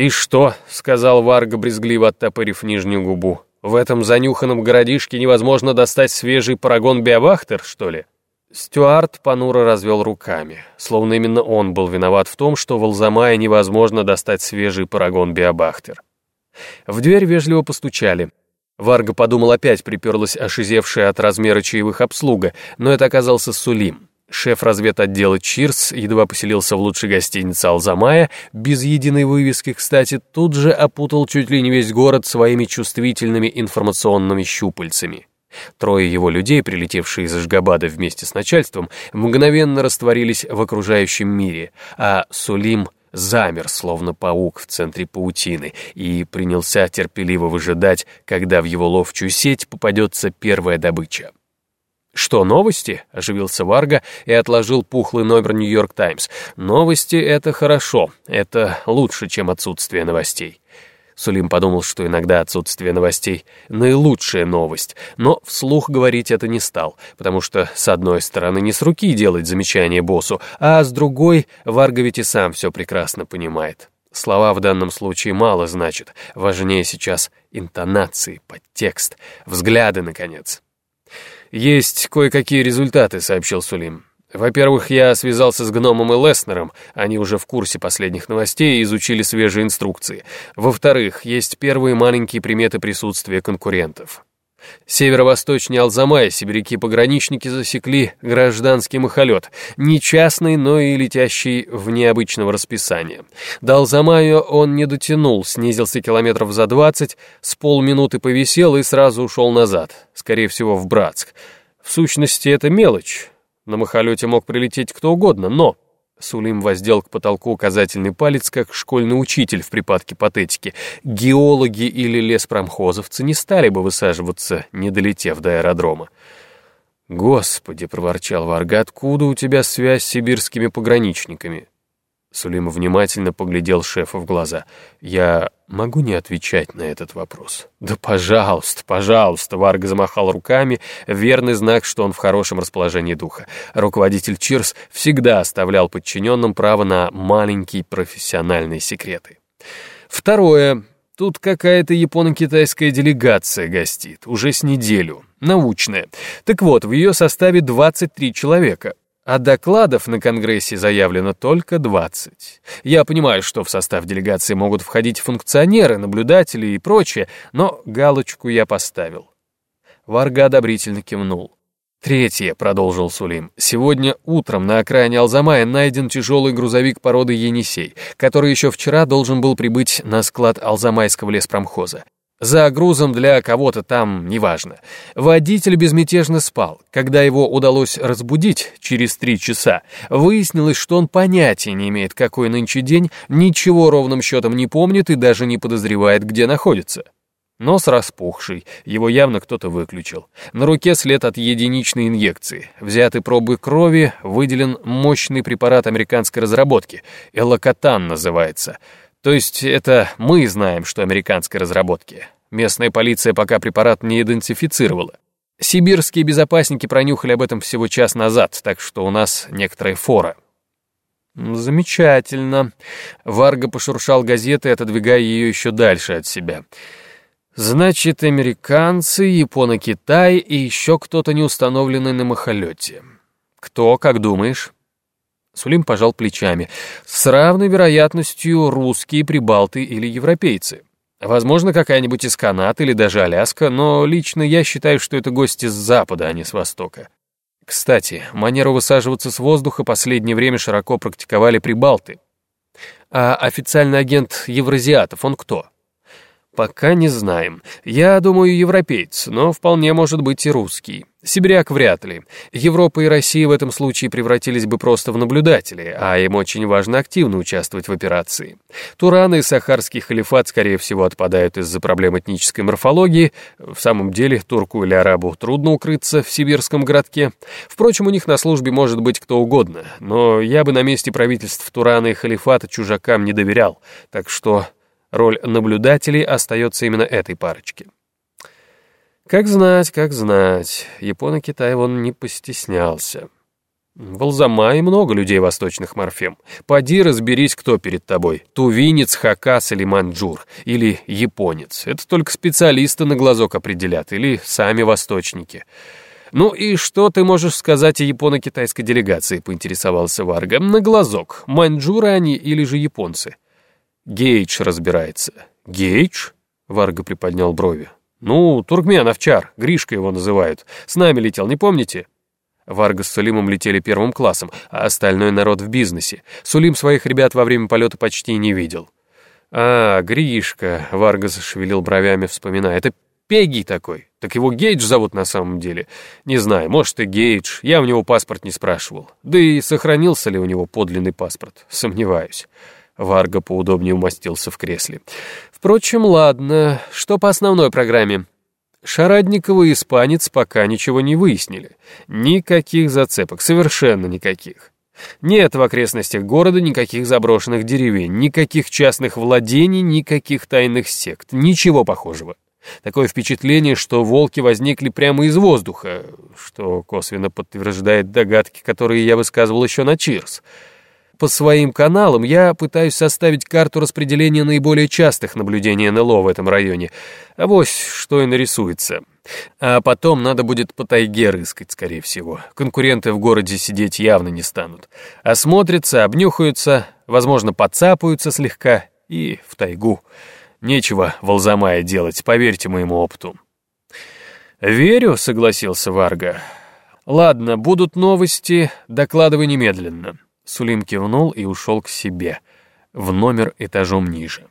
«И что?» — сказал Варга, брезгливо оттопырив нижнюю губу. «В этом занюханном городишке невозможно достать свежий парагон биовахтер, что ли?» Стюарт понуро развел руками, словно именно он был виноват в том, что в Алзамае невозможно достать свежий парагон биобахтер. В дверь вежливо постучали. Варга подумал, опять приперлась ошизевшая от размера чаевых обслуга, но это оказался Сулим. Шеф разведотдела Чирс едва поселился в лучшей гостинице Алзамая, без единой вывески, кстати, тут же опутал чуть ли не весь город своими чувствительными информационными щупальцами. Трое его людей, прилетевшие из Ашгабада вместе с начальством, мгновенно растворились в окружающем мире, а Сулим замер, словно паук в центре паутины, и принялся терпеливо выжидать, когда в его ловчую сеть попадется первая добыча. «Что, новости?» — оживился Варга и отложил пухлый номер «Нью-Йорк Таймс». «Новости — это хорошо, это лучше, чем отсутствие новостей». Сулим подумал, что иногда отсутствие новостей — наилучшая новость, но вслух говорить это не стал, потому что, с одной стороны, не с руки делать замечание боссу, а с другой, Варга ведь и сам все прекрасно понимает. Слова в данном случае мало значат, важнее сейчас интонации, подтекст, взгляды, наконец. «Есть кое-какие результаты», — сообщил Сулим. Во-первых, я связался с Гномом и Леснером, они уже в курсе последних новостей и изучили свежие инструкции. Во-вторых, есть первые маленькие приметы присутствия конкурентов. Северо-восточнее Алзамая сибиряки-пограничники засекли гражданский махолет, не частный, но и летящий в необычного расписания. До Алзамая он не дотянул, снизился километров за двадцать, с полминуты повисел и сразу ушел назад, скорее всего, в Братск. В сущности, это мелочь. На махолете мог прилететь кто угодно, но... Сулим воздел к потолку указательный палец, как школьный учитель в припадке патетики. Геологи или леспромхозовцы не стали бы высаживаться, не долетев до аэродрома. «Господи!» — проворчал Варга, — «откуда у тебя связь с сибирскими пограничниками?» Сулим внимательно поглядел шефа в глаза. «Я могу не отвечать на этот вопрос?» «Да пожалуйста, пожалуйста!» Варга замахал руками, верный знак, что он в хорошем расположении духа. Руководитель Чирс всегда оставлял подчиненным право на маленькие профессиональные секреты. «Второе. Тут какая-то японо-китайская делегация гостит, уже с неделю, научная. Так вот, в ее составе 23 человека а докладов на Конгрессе заявлено только 20. Я понимаю, что в состав делегации могут входить функционеры, наблюдатели и прочее, но галочку я поставил. Варга одобрительно кивнул. «Третье», — продолжил Сулим, — «сегодня утром на окраине Алзамая найден тяжелый грузовик породы Енисей, который еще вчера должен был прибыть на склад Алзамайского леспромхоза. За грузом для кого-то там, неважно. Водитель безмятежно спал. Когда его удалось разбудить через три часа, выяснилось, что он понятия не имеет, какой нынче день, ничего ровным счетом не помнит и даже не подозревает, где находится. Нос распухший, его явно кто-то выключил. На руке след от единичной инъекции. Взяты пробы крови, выделен мощный препарат американской разработки. Элокотан называется. То есть это мы знаем, что американской разработки. Местная полиция пока препарат не идентифицировала. Сибирские безопасники пронюхали об этом всего час назад, так что у нас некоторая фора. Замечательно. Варга пошуршал газетой, отодвигая ее еще дальше от себя. Значит, американцы, Японо-Китай и еще кто-то не установленный на махолете. Кто, как думаешь? Сулим пожал плечами. С равной вероятностью русские, прибалты или европейцы. Возможно, какая-нибудь из Канад или даже Аляска, но лично я считаю, что это гости с запада, а не с востока. Кстати, манеру высаживаться с воздуха последнее время широко практиковали прибалты. А официальный агент Евразиатов, он кто? Пока не знаем. Я думаю, европеец, но вполне может быть и русский. Сибиряк вряд ли. Европа и Россия в этом случае превратились бы просто в наблюдатели, а им очень важно активно участвовать в операции. Тураны и Сахарский халифат, скорее всего, отпадают из-за проблем этнической морфологии. В самом деле, турку или арабу трудно укрыться в сибирском городке. Впрочем, у них на службе может быть кто угодно, но я бы на месте правительств Турана и халифата чужакам не доверял, так что Роль наблюдателей остается именно этой парочке. Как знать, как знать, Японо-Китай он не постеснялся. В Алзамае много людей восточных морфем. Поди разберись, кто перед тобой. Тувинец, хакас или манджур, или японец. Это только специалисты на глазок определят, или сами восточники. «Ну и что ты можешь сказать о японо-китайской делегации?» — поинтересовался Варга. «На глазок. Маньчжуры они или же японцы?» «Гейдж разбирается». «Гейдж?» — Варга приподнял брови. «Ну, туркмен, овчар, Гришка его называют. С нами летел, не помните?» Варга с Сулимом летели первым классом, а остальной народ в бизнесе. Сулим своих ребят во время полета почти не видел. «А, Гришка», — Варга зашевелил бровями, вспоминая, — «это Пегги такой. Так его Гейдж зовут на самом деле. Не знаю, может и Гейдж. Я у него паспорт не спрашивал. Да и сохранился ли у него подлинный паспорт? Сомневаюсь. Варга поудобнее умостился в кресле. Впрочем, ладно. Что по основной программе? Шарадникова и испанец пока ничего не выяснили. Никаких зацепок, совершенно никаких. Нет в окрестностях города никаких заброшенных деревень, никаких частных владений, никаких тайных сект, ничего похожего. Такое впечатление, что волки возникли прямо из воздуха, что косвенно подтверждает догадки, которые я высказывал еще на Чирс. По своим каналам я пытаюсь составить карту распределения наиболее частых наблюдений НЛО в этом районе. А вось что и нарисуется. А потом надо будет по тайге рыскать, скорее всего. Конкуренты в городе сидеть явно не станут. Осмотрятся, обнюхаются, возможно, подцапаются слегка и в тайгу. Нечего в Алзамае делать, поверьте моему опыту». «Верю», — согласился Варга. «Ладно, будут новости, докладывай немедленно». Сулим кивнул и ушел к себе, в номер этажом ниже.